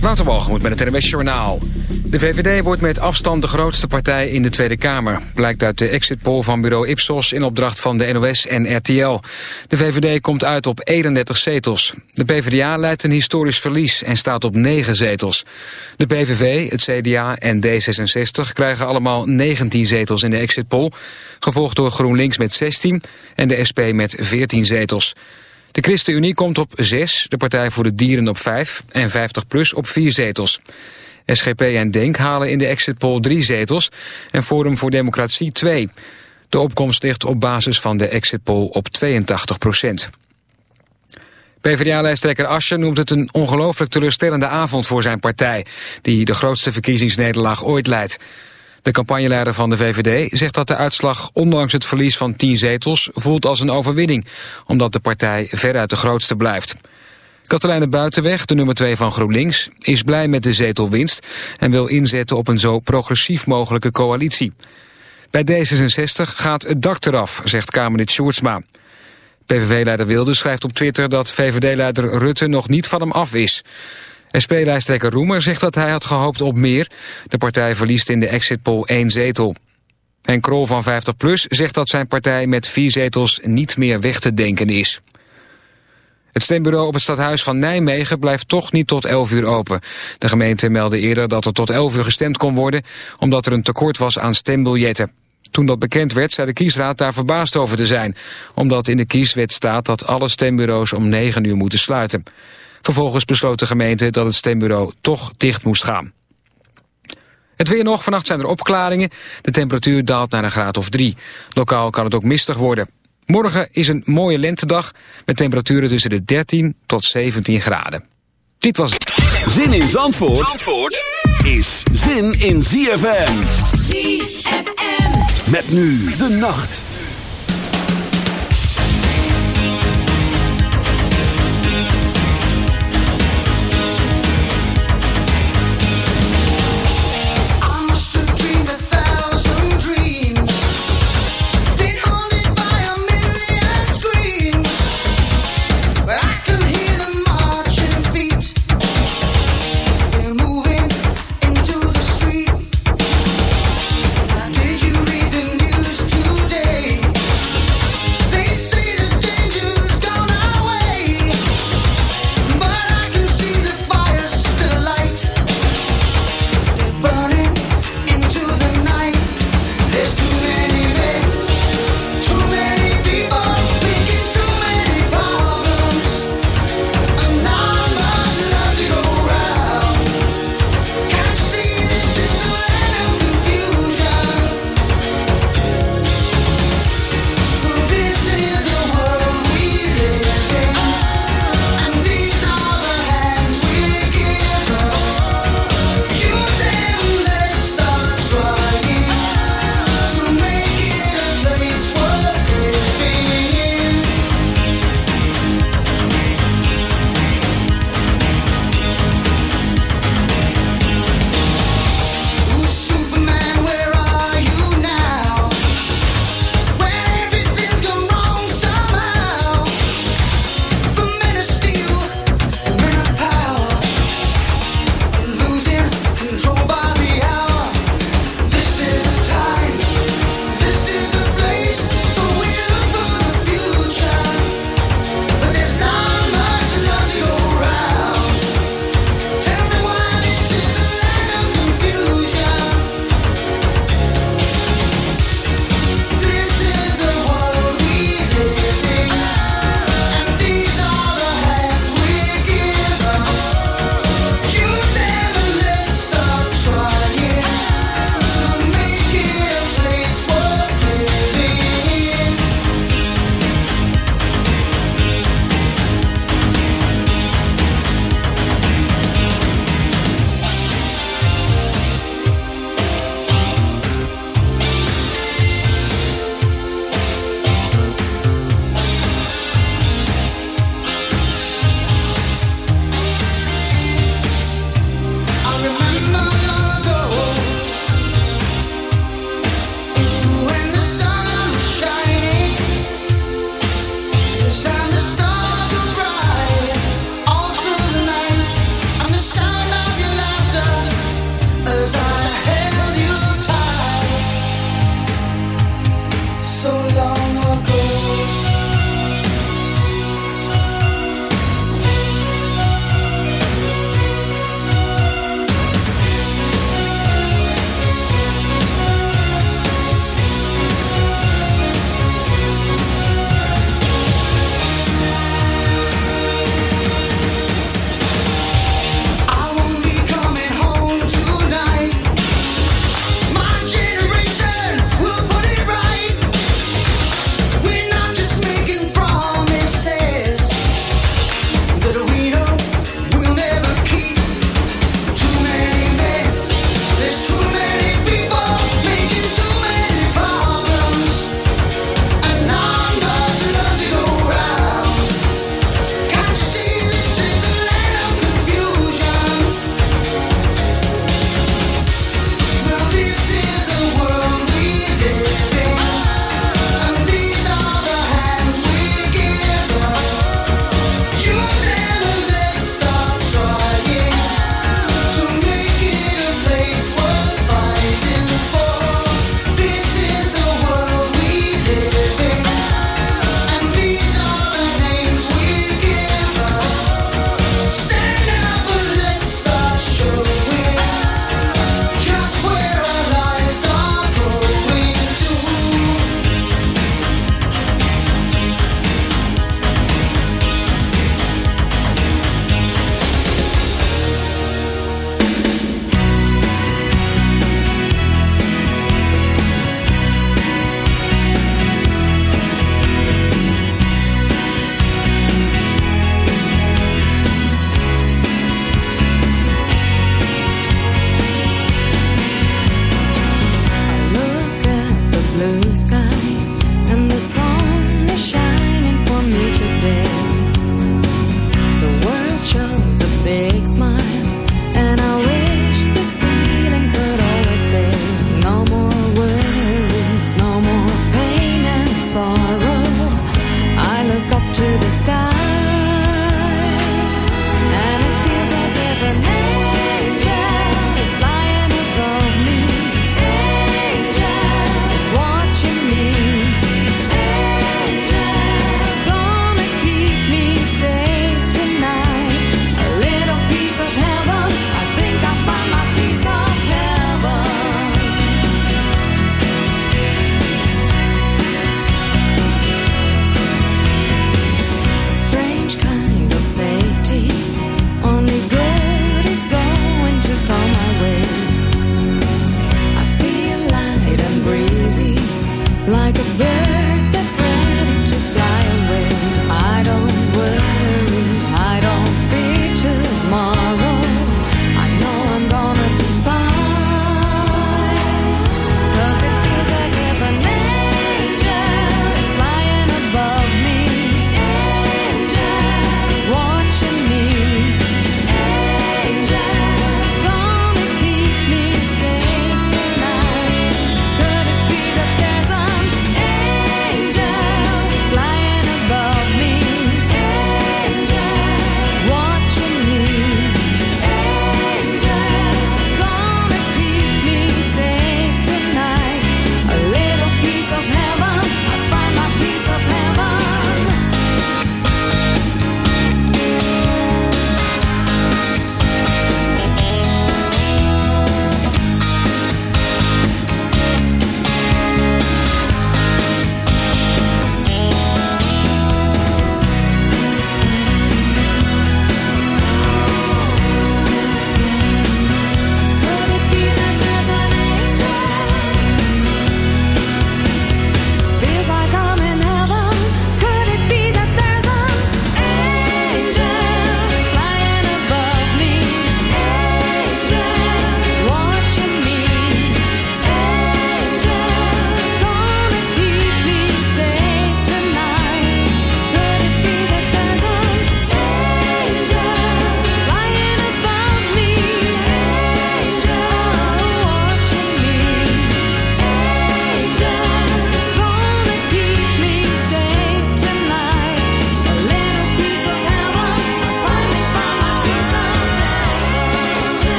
Waterwalgemoed met het NWS Journaal. De VVD wordt met afstand de grootste partij in de Tweede Kamer. Blijkt uit de exit poll van bureau Ipsos in opdracht van de NOS en RTL. De VVD komt uit op 31 zetels. De PvdA leidt een historisch verlies en staat op 9 zetels. De PVV, het CDA en D66 krijgen allemaal 19 zetels in de exit poll. Gevolgd door GroenLinks met 16 en de SP met 14 zetels. De ChristenUnie komt op 6, de Partij voor de Dieren op 5 en 50PLUS op 4 zetels. SGP en DENK halen in de exit poll 3 zetels en Forum voor Democratie 2. De opkomst ligt op basis van de exit poll op 82 procent. PvdA-lijsttrekker Ascher noemt het een ongelooflijk teleurstellende avond voor zijn partij... die de grootste verkiezingsnederlaag ooit leidt. De campagneleider van de VVD zegt dat de uitslag ondanks het verlies van 10 zetels voelt als een overwinning, omdat de partij veruit de grootste blijft. Katelijne Buitenweg, de nummer 2 van GroenLinks, is blij met de zetelwinst en wil inzetten op een zo progressief mogelijke coalitie. Bij D66 gaat het dak eraf, zegt Kamerlid Sjoerdsma. PVV-leider Wilde schrijft op Twitter dat VVD-leider Rutte nog niet van hem af is. SP-lijsttrekker Roemer zegt dat hij had gehoopt op meer. De partij verliest in de exit poll één zetel. En Krol van 50PLUS zegt dat zijn partij met vier zetels niet meer weg te denken is. Het stembureau op het stadhuis van Nijmegen blijft toch niet tot 11 uur open. De gemeente meldde eerder dat er tot 11 uur gestemd kon worden... omdat er een tekort was aan stembiljetten. Toen dat bekend werd, zei de kiesraad daar verbaasd over te zijn... omdat in de kieswet staat dat alle stembureaus om 9 uur moeten sluiten. Vervolgens besloot de gemeente dat het stembureau toch dicht moest gaan. Het weer nog, vannacht zijn er opklaringen. De temperatuur daalt naar een graad of drie. Lokaal kan het ook mistig worden. Morgen is een mooie lentedag met temperaturen tussen de 13 tot 17 graden. Dit was het. Zin in Zandvoort, Zandvoort is zin in ZFM. ZFM. Met nu de nacht.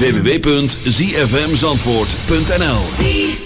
www.zfmzandvoort.nl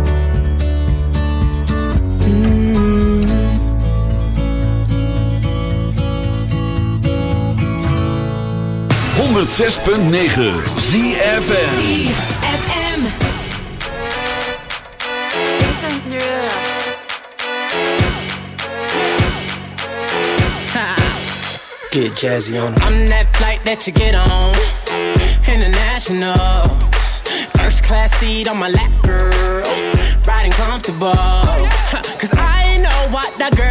106.9 ZFM. FM. Get jazzy on I'm that flight that you get on. International. First class seat on my lap, girl. Riding comfortable. Cause I know what that girl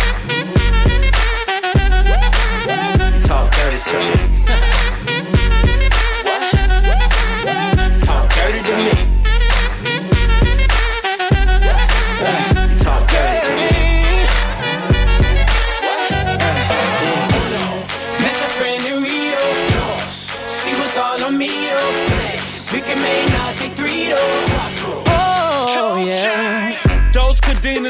Talk